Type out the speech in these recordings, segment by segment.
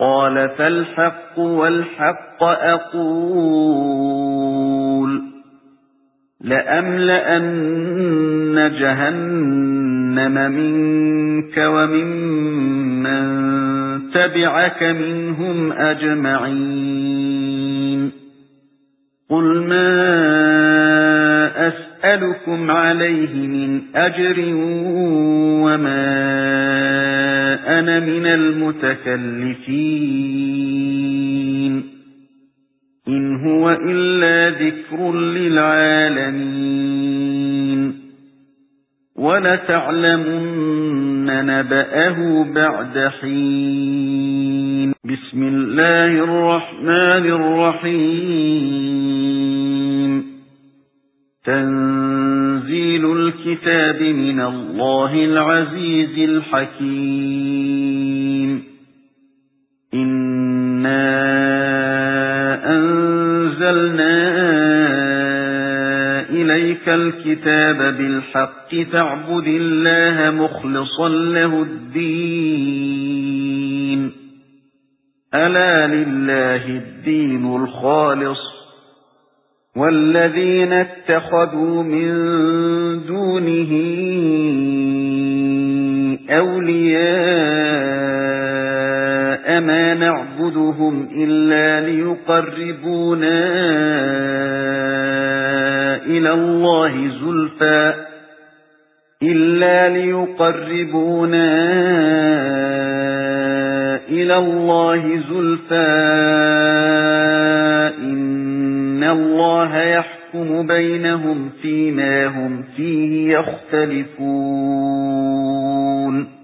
قَالَ فَالْحَقُّ وَالْحَقَّ أَقُولُ لَأَمْلَأَنَّ جَهَنَّمَ مِنكَ وَمِمَّن تَبِعَكَ مِنْهُمْ أَجْمَعِينَ قُلْ مَا أَسْأَلُكُمْ عَلَيْهِ مِنْ أَجْرٍ وَمَا أَنَا مِنَ الْمُتَكَلِّفِينَ. إِنْ هُوَ إِلَّا ذِكْرٌ لِلْعَالَمِينَ. وَلَتَعْلَمُنَّ نَبَأَهُ بَعْدَ حِينٍ. بِسْمِ اللَّهِ الرَّحْمَنِ الرَّحِيمِ. تَنزِيلُ الْكِتَابِ مِنَ اللَّهِ الْعَزِيزِ الْحَكِيمِ. إِنَّا أَنزَلْنَا إِلَيْكَ الْكِتَابَ بِالْحَقِّ فَاعْبُدِ اللَّهَ مُخْلِصًا لَّهُ الدِّينَ. أَلَا لِلَّهِ الدِّينُ الْخَالِصُ. وَالَّذِينَ اتَّخَذُوا مِن أَوْلِيَاءَ مَا نَعْبُدُهُمْ إِلَّا لِيُقَرِّبُونَا إِلَى اللَّهِ زُلْفَى إِلَّا لِيُقَرِّبُونَا إِلَى اللَّهِ زُلْفَى اللَّهَ يَحْكُمُ بَيْنَهُمْ فِيمَا هُمْ فِيهِ يَخْتَلِفُونَ إِنَّ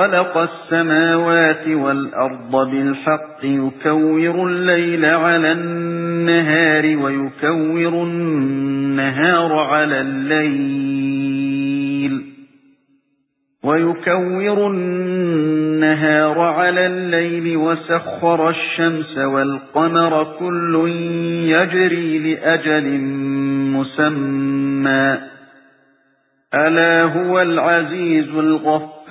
خَلَقَ السَّمَاوَاتِ وَالْأَرْضَ بِالْحَقِّ يُكَوِّرُ اللَّيْلَ عَلَى النَّهَارِ وَيُكَوِّرُ النَّهَارَ عَلَى اللَّيْلِ وَيُكَوِّرُ النَّهَارَ عَلَى اللَّيْلِ وَسَخَّرَ الشَّمْسَ وَالْقَمَرَ كُلٌّ يَجْرِي لِأَجَلٍ مُّسَمًّى. أَلَا هُوَ الْعَزِيزُ الْغَفَّارُ